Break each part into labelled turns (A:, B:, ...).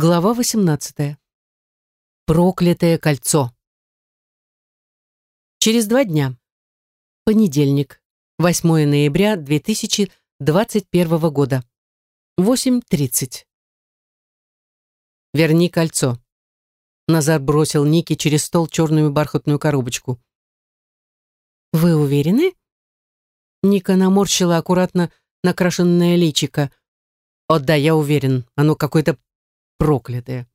A: Глава 18. Проклятое кольцо. Через два дня. Понедельник, 8 ноября 2021 года. 8.30. «Верни кольцо». Назар бросил Нике через стол черную бархатную коробочку. «Вы уверены?» Ника наморщила аккуратно накрашенное личико. «О да, я уверен, оно какое-то проклятое».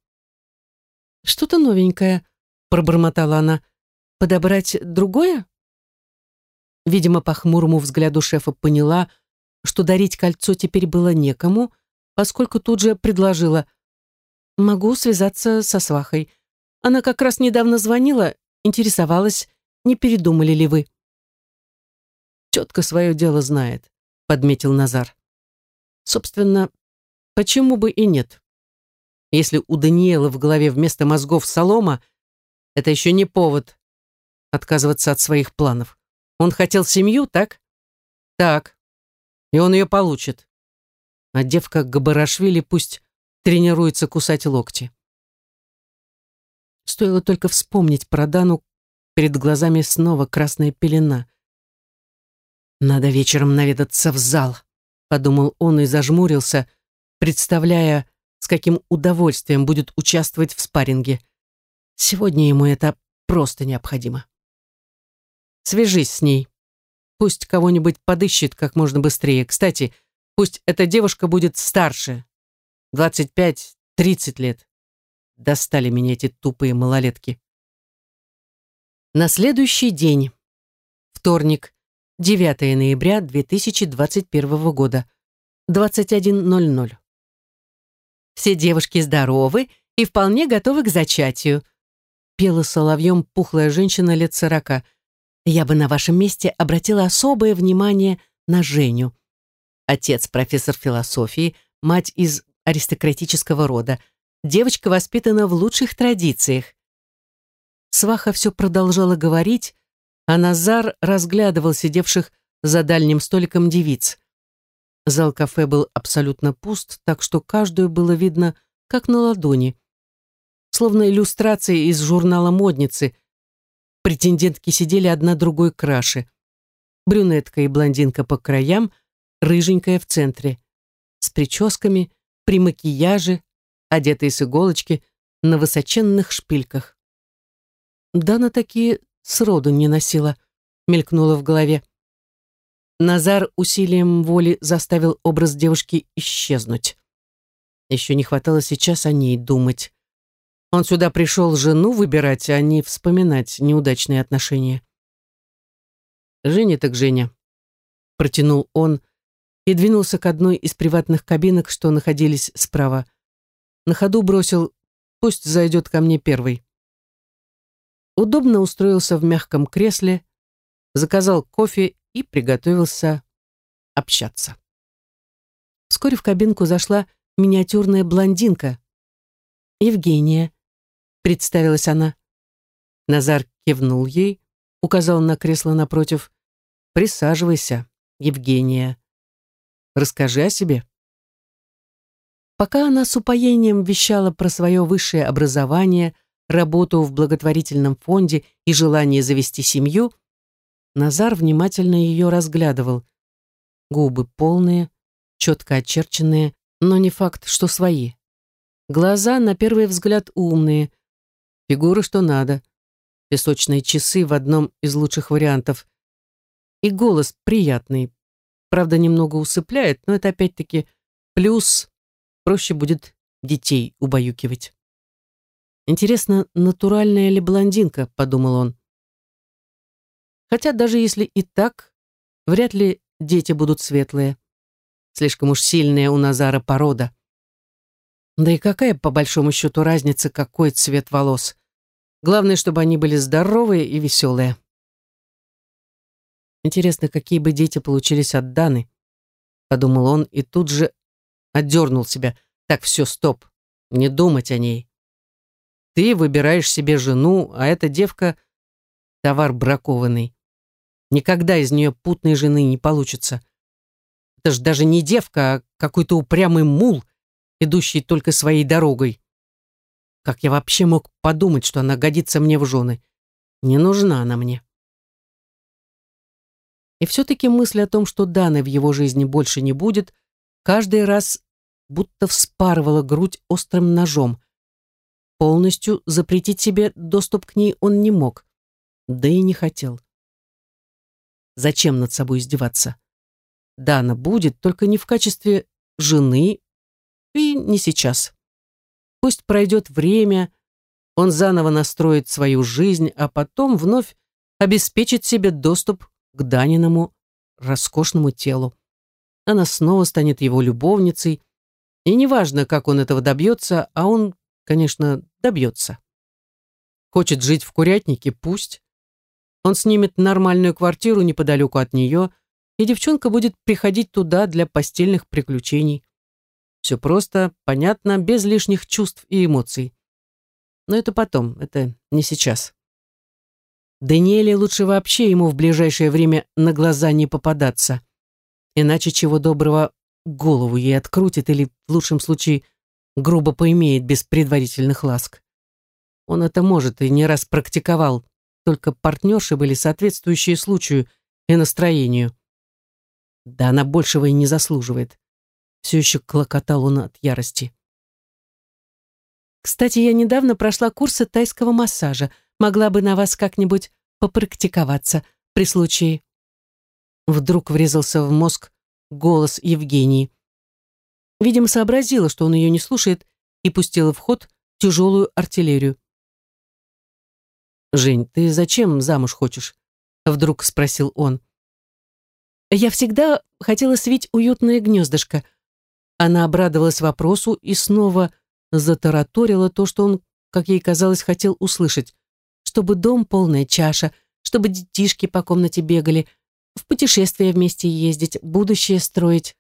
A: «Что-то новенькое», — пробормотала она. «Подобрать другое?» Видимо, по хмурому взгляду шефа поняла, что дарить кольцо теперь было некому, поскольку тут же предложила «Могу связаться со свахой. Она как раз недавно звонила, интересовалась, не передумали ли вы?»
B: «Тетка свое дело знает», — подметил Назар. «Собственно, почему бы и нет? Если у Даниэла в голове вместо мозгов солома, это еще не повод отказываться от своих планов. Он хотел семью, так? Так. И он ее получит. А девка Габарашвили пусть тренируется кусать локти. Стоило только вспомнить про Дану, перед глазами снова красная пелена. «Надо вечером наведаться в зал», — подумал он и зажмурился, представляя, с каким удовольствием будет участвовать в спарринге. Сегодня ему это просто необходимо. Свяжись с ней. Пусть кого-нибудь подыщет как можно быстрее. Кстати, пусть эта девушка будет старше. 25-30 лет. Достали меня эти тупые малолетки. На следующий день. Вторник, 9 ноября 2021 года. 21.00. Все девушки здоровы и вполне готовы к зачатию. Пела соловьем пухлая женщина лет сорока. Я бы на вашем месте обратила особое внимание на Женю. Отец профессор философии, мать из аристократического рода. Девочка воспитана в лучших традициях. Сваха все продолжала говорить, а Назар разглядывал сидевших за дальним столиком девиц. Зал кафе был абсолютно пуст, так что каждую было видно как на ладони. Словно иллюстрации из журнала «Модницы». Претендентки сидели одна другой краше. Брюнетка и блондинка по краям, рыженькая в центре. С прическами, при макияже, одетые с иголочки, на высоченных шпильках. Дана такие сроду не носила, мелькнула в голове. Назар усилием воли заставил образ девушки исчезнуть. Еще не хватало сейчас о ней думать. Он сюда пришел жену выбирать, а не вспоминать неудачные отношения. «Женя так Женя», — протянул он и двинулся к одной из приватных кабинок, что находились справа. На ходу бросил «пусть зайдет ко мне первый». Удобно устроился в мягком кресле, заказал кофе и приготовился общаться. Вскоре в кабинку зашла миниатюрная блондинка. «Евгения», — представилась она. Назар кивнул ей, указал на кресло напротив. «Присаживайся, Евгения. Расскажи о себе». Пока она с упоением вещала про свое высшее образование, работу в благотворительном фонде и желание завести семью, Назар внимательно ее разглядывал. Губы полные, четко очерченные, но не факт, что свои. Глаза, на первый взгляд, умные. Фигуры, что надо. Песочные часы в одном из лучших вариантов. И голос приятный. Правда, немного усыпляет, но это опять-таки плюс. Проще будет детей убаюкивать. Интересно, натуральная ли блондинка, подумал он. Хотя даже если и так, вряд ли дети будут светлые. Слишком уж сильная у Назара порода. Да и какая, по большому счету, разница, какой цвет волос? Главное, чтобы они были здоровые и веселые. Интересно, какие бы дети получились от Даны? Подумал он и тут же отдернул себя. Так, все, стоп. Не думать о ней. Ты выбираешь себе жену, а эта девка — товар бракованный. Никогда из нее путной жены не получится. Это ж даже не девка, а какой-то упрямый мул, идущий только своей дорогой. Как я вообще мог подумать, что она годится мне в жены? Не нужна она мне. И все-таки мысль о том, что Даны в его жизни больше не будет, каждый раз будто вспарывала грудь острым ножом. Полностью запретить себе доступ к ней он не мог, да и не хотел. Зачем над собой издеваться? Дана будет, только не в качестве жены и не сейчас. Пусть пройдет время, он заново настроит свою жизнь, а потом вновь обеспечит себе доступ к Даниному роскошному телу. Она снова станет его любовницей, и неважно, как он этого добьется, а он, конечно, добьется. Хочет жить в курятнике, пусть. Он снимет нормальную квартиру неподалеку от нее, и девчонка будет приходить туда для постельных приключений. Все просто, понятно, без лишних чувств и эмоций. Но это потом, это не сейчас. Даниэле лучше вообще ему в ближайшее время на глаза не попадаться. Иначе чего доброго голову ей открутит или, в лучшем случае, грубо поимеет без предварительных ласк. Он это может и не раз практиковал, только партнерши были соответствующие случаю и настроению. Да она большего и не заслуживает. Все еще клокотал он от ярости.
A: Кстати, я недавно прошла курсы тайского массажа. Могла бы на вас как-нибудь попрактиковаться при случае. Вдруг врезался в мозг голос Евгении. Видимо, сообразила, что он ее не слушает, и пустила в ход тяжелую артиллерию.
B: «Жень, ты зачем замуж хочешь?» Вдруг спросил он.
A: «Я всегда хотела свить уютное гнездышко», она обрадовалась вопросу и снова затараторила то, что он, как ей казалось, хотел услышать. Чтобы дом полная чаша, чтобы детишки по комнате бегали, в путешествия вместе ездить, будущее строить.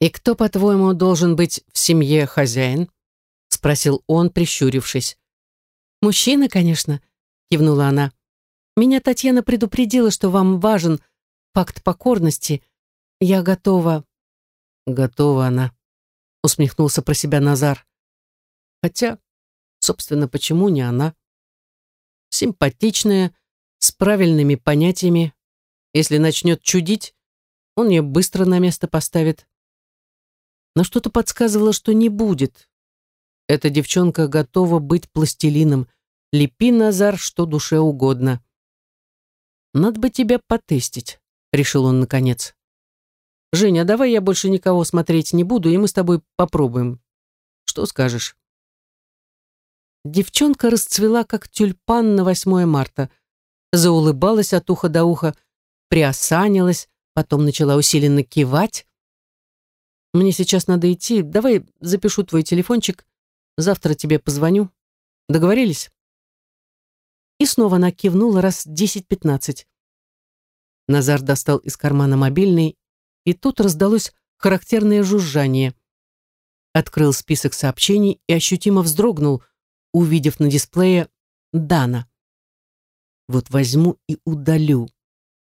B: «И кто, по-твоему, должен быть в семье хозяин?» — спросил он, прищурившись.
A: «Мужчина, конечно», — кивнула она. «Меня Татьяна предупредила, что вам важен факт покорности. Я готова...»
B: «Готова она», усмехнулся про себя Назар. Хотя, собственно, почему не она? Симпатичная, с правильными понятиями. Если начнет чудить, он ее быстро на место поставит. Но что-то подсказывало, что не будет. Эта девчонка готова быть пластилином. Лепи, Назар, что душе угодно. Надо бы тебя потестить, решил он наконец. Женя, давай я больше никого смотреть не буду, и мы с тобой попробуем. Что скажешь?» Девчонка расцвела, как тюльпан на 8 марта. Заулыбалась от уха до уха, приосанилась, потом начала усиленно кивать. «Мне сейчас надо идти. Давай запишу твой телефончик. Завтра тебе позвоню. Договорились?» И снова она кивнула раз десять-пятнадцать. Назар достал из кармана мобильный и тут раздалось характерное жужжание. Открыл список сообщений и ощутимо вздрогнул, увидев на дисплее Дана. «Вот возьму и удалю»,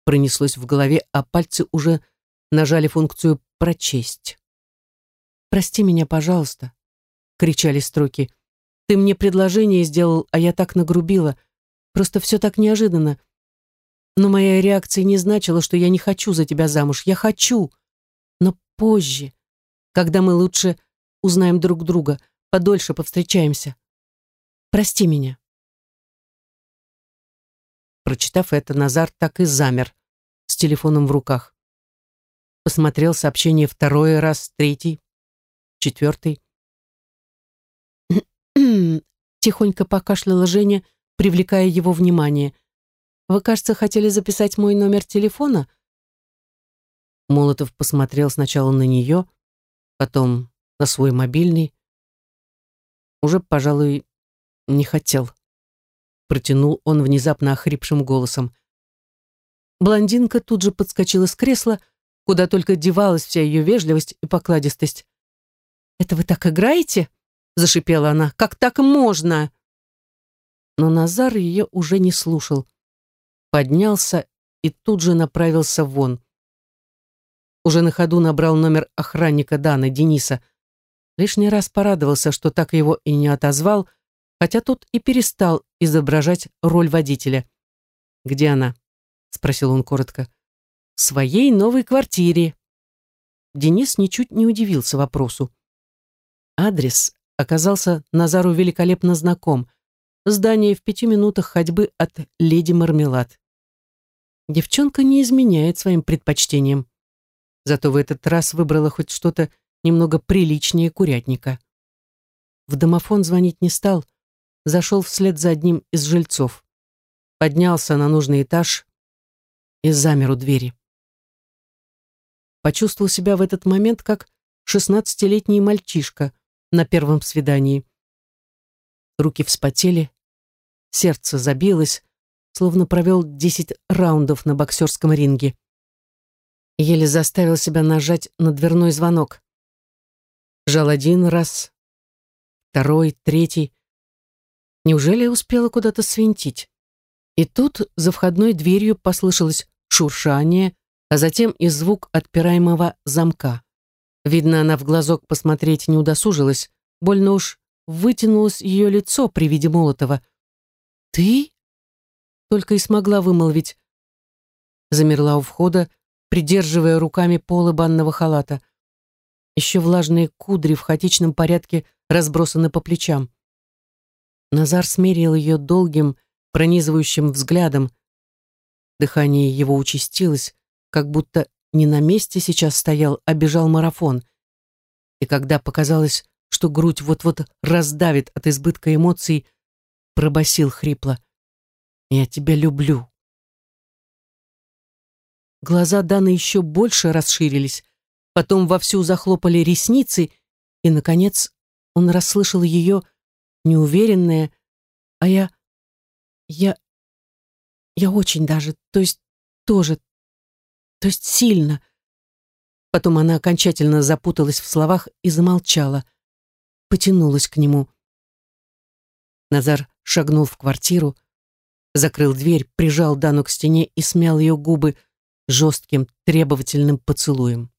B: пронеслось в голове, а пальцы уже нажали функцию «прочесть».
A: «Прости меня, пожалуйста», — кричали строки. «Ты мне предложение сделал, а я так нагрубила. Просто все так неожиданно. Но моя реакция не значила, что я не хочу за тебя замуж. Я хочу. Но позже, когда мы лучше узнаем друг друга, подольше повстречаемся. Прости меня.
B: Прочитав это, Назар так и замер с телефоном в руках. Посмотрел сообщение второй раз, третий, четвертый.
A: Тихонько покашляла Женя, привлекая его внимание – вы, кажется, хотели записать мой номер телефона?»
B: Молотов посмотрел сначала на нее, потом на свой мобильный. Уже, пожалуй, не хотел. Протянул он внезапно охрипшим голосом.
A: Блондинка тут же подскочила с кресла, куда только девалась вся ее вежливость и покладистость. «Это вы так играете?» — зашипела она. «Как так можно?»
B: Но Назар ее уже не слушал поднялся и тут же направился вон. Уже на ходу набрал номер охранника Дана, Дениса. Лишний раз порадовался, что так его и не отозвал,
A: хотя тот и перестал изображать роль водителя. «Где она?» — спросил он коротко. «В своей новой квартире». Денис ничуть не удивился вопросу. Адрес оказался Назару великолепно знаком. Здание в пяти минутах ходьбы от леди Мармелад. Девчонка не изменяет своим предпочтениям. Зато в этот раз выбрала хоть что-то немного приличнее курятника. В домофон звонить не стал, зашел вслед за одним из жильцов. Поднялся на нужный этаж и замер у двери. Почувствовал себя в этот момент как шестнадцатилетний мальчишка на первом свидании. Руки вспотели, сердце забилось, словно провел десять раундов на боксерском ринге. Еле заставил себя нажать на дверной звонок. Жал один раз, второй, третий. Неужели я успела куда-то свинтить? И тут за входной дверью послышалось шуршание, а затем и звук отпираемого замка. Видно, она в глазок посмотреть не удосужилась, больно уж вытянулось ее лицо при виде Молотова. «Ты?» Только и смогла вымолвить. Замерла у входа, придерживая руками полы банного халата. Еще влажные кудри в хаотичном порядке разбросаны по плечам. Назар смерил ее долгим, пронизывающим взглядом. Дыхание его участилось, как будто не на месте сейчас стоял, а бежал марафон. И когда показалось, что грудь вот-вот раздавит от избытка эмоций, пробасил хрипло. «Я тебя люблю». Глаза Даны еще больше расширились, потом вовсю захлопали ресницы, и, наконец, он расслышал ее неуверенное, а я... я... я очень даже, то есть тоже то есть сильно. Потом она окончательно запуталась в словах и замолчала. Потянулась к нему. Назар шагнул в квартиру, закрыл дверь, прижал Дану к стене и смял ее губы жестким, требовательным поцелуем.